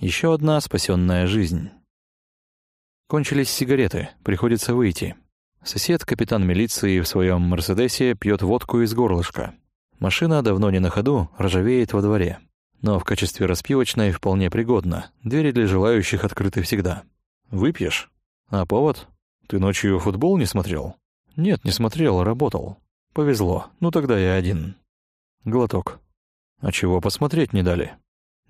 Еще одна спасенная жизнь. Кончились сигареты, приходится выйти. Сосед, капитан милиции в своем «Мерседесе» пьет водку из горлышка. Машина давно не на ходу, ржавеет во дворе. Но в качестве распивочной вполне пригодна. Двери для желающих открыты всегда. Выпьешь? А повод? Ты ночью футбол не смотрел? Нет, не смотрел, работал. Повезло. Ну тогда я один. Глоток. А чего посмотреть не дали?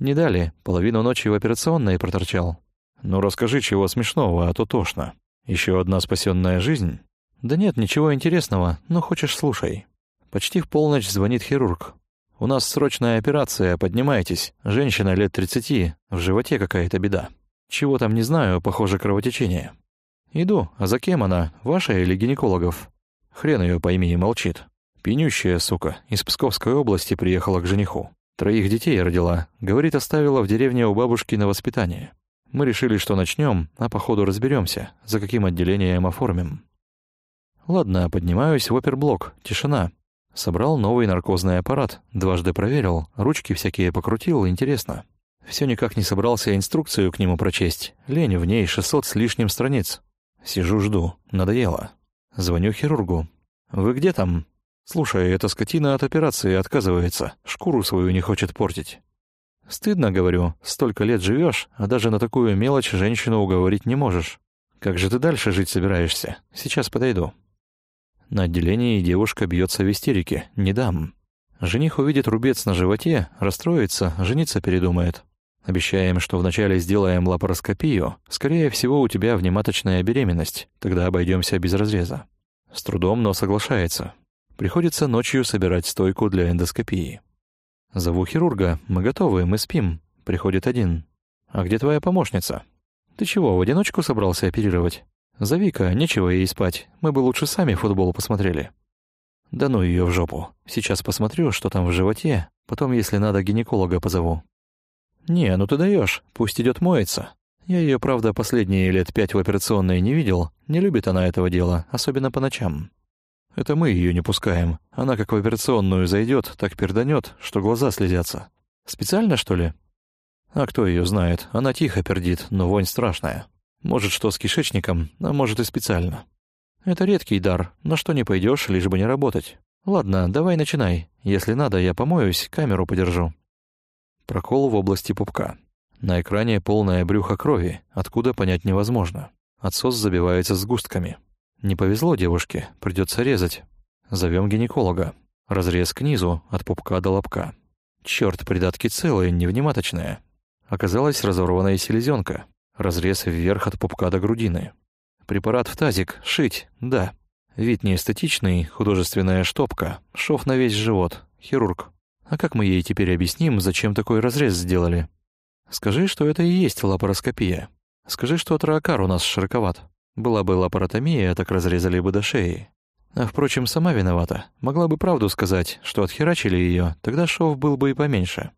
Не дали. Половину ночи в операционной проторчал. «Ну расскажи, чего смешного, а то тошно. Еще одна спасенная жизнь?» «Да нет, ничего интересного, но хочешь слушай». Почти в полночь звонит хирург. «У нас срочная операция, поднимайтесь. Женщина лет тридцати, в животе какая-то беда. Чего там не знаю, похоже, кровотечение». «Иду, а за кем она, ваша или гинекологов?» «Хрен ее пойми и молчит. Пенющая, сука, из Псковской области приехала к жениху. Троих детей родила, говорит, оставила в деревне у бабушки на воспитание. Мы решили, что начнем, а по ходу разберемся, за каким отделением оформим. Ладно, поднимаюсь в оперблок, тишина. Собрал новый наркозный аппарат, дважды проверил, ручки всякие покрутил, интересно. Все никак не собрался инструкцию к нему прочесть. Лень, в ней 600 с лишним страниц. Сижу, жду. Надоело. Звоню хирургу. «Вы где там?» «Слушай, эта скотина от операции отказывается. Шкуру свою не хочет портить. Стыдно, говорю, столько лет живешь, а даже на такую мелочь женщину уговорить не можешь. Как же ты дальше жить собираешься? Сейчас подойду. На отделении девушка бьется в истерике. Не дам. Жених увидит рубец на животе, расстроится, жениться передумает. Обещаем, что вначале сделаем лапароскопию. Скорее всего, у тебя внематочная беременность. Тогда обойдемся без разреза. С трудом, но соглашается. Приходится ночью собирать стойку для эндоскопии. «Зову хирурга. Мы готовы, мы спим». Приходит один. «А где твоя помощница?» «Ты чего, в одиночку собрался оперировать?» «Зови-ка, нечего ей спать. Мы бы лучше сами футбол посмотрели». «Да ну ее в жопу. Сейчас посмотрю, что там в животе. Потом, если надо, гинеколога позову». «Не, ну ты даешь. Пусть идет моется. Я ее, правда, последние лет пять в операционной не видел. Не любит она этого дела, особенно по ночам. Это мы ее не пускаем. Она как в операционную зайдет, так перданет, что глаза слезятся. Специально, что ли? А кто ее знает? Она тихо пердит, но вонь страшная. Может, что с кишечником, а может и специально. Это редкий дар, на что не пойдешь, лишь бы не работать. Ладно, давай начинай. Если надо, я помоюсь, камеру подержу. Прокол в области пупка. На экране полное брюхо крови, откуда понять невозможно. Отсос забивается сгустками. Не повезло девушке, придется резать. Зовем гинеколога. Разрез к низу, от пупка до лобка. Черт, придатки целые, невнимательные. Оказалась разорванная селезенка. Разрез вверх от пупка до грудины. Препарат в тазик, шить, да. Вид неэстетичный, художественная штопка, шов на весь живот, хирург. А как мы ей теперь объясним, зачем такой разрез сделали? Скажи, что это и есть лапароскопия. Скажи, что тракар у нас широковат. Была бы лапаротомия, так разрезали бы до шеи. А, впрочем, сама виновата. Могла бы правду сказать, что отхерачили ее, тогда шов был бы и поменьше.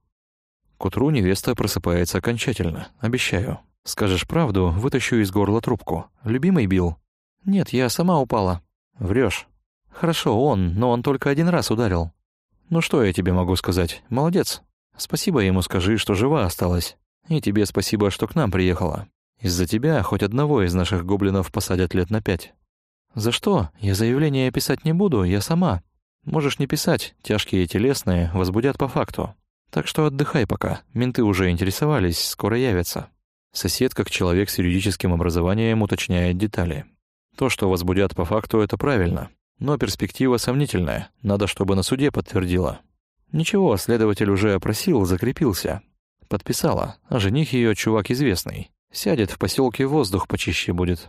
К утру невеста просыпается окончательно, обещаю. Скажешь правду, вытащу из горла трубку. Любимый бил? Нет, я сама упала. Врешь. Хорошо, он, но он только один раз ударил. Ну что я тебе могу сказать? Молодец. Спасибо ему скажи, что жива осталась. И тебе спасибо, что к нам приехала. Из-за тебя хоть одного из наших гоблинов посадят лет на пять. За что? Я заявление писать не буду, я сама. Можешь не писать, тяжкие и телесные возбудят по факту. Так что отдыхай пока, менты уже интересовались, скоро явятся. Сосед, как человек с юридическим образованием, уточняет детали. То, что возбудят по факту, это правильно. Но перспектива сомнительная, надо, чтобы на суде подтвердила. Ничего, следователь уже опросил, закрепился. Подписала, а жених ее чувак известный. Сядет в поселке воздух почище будет.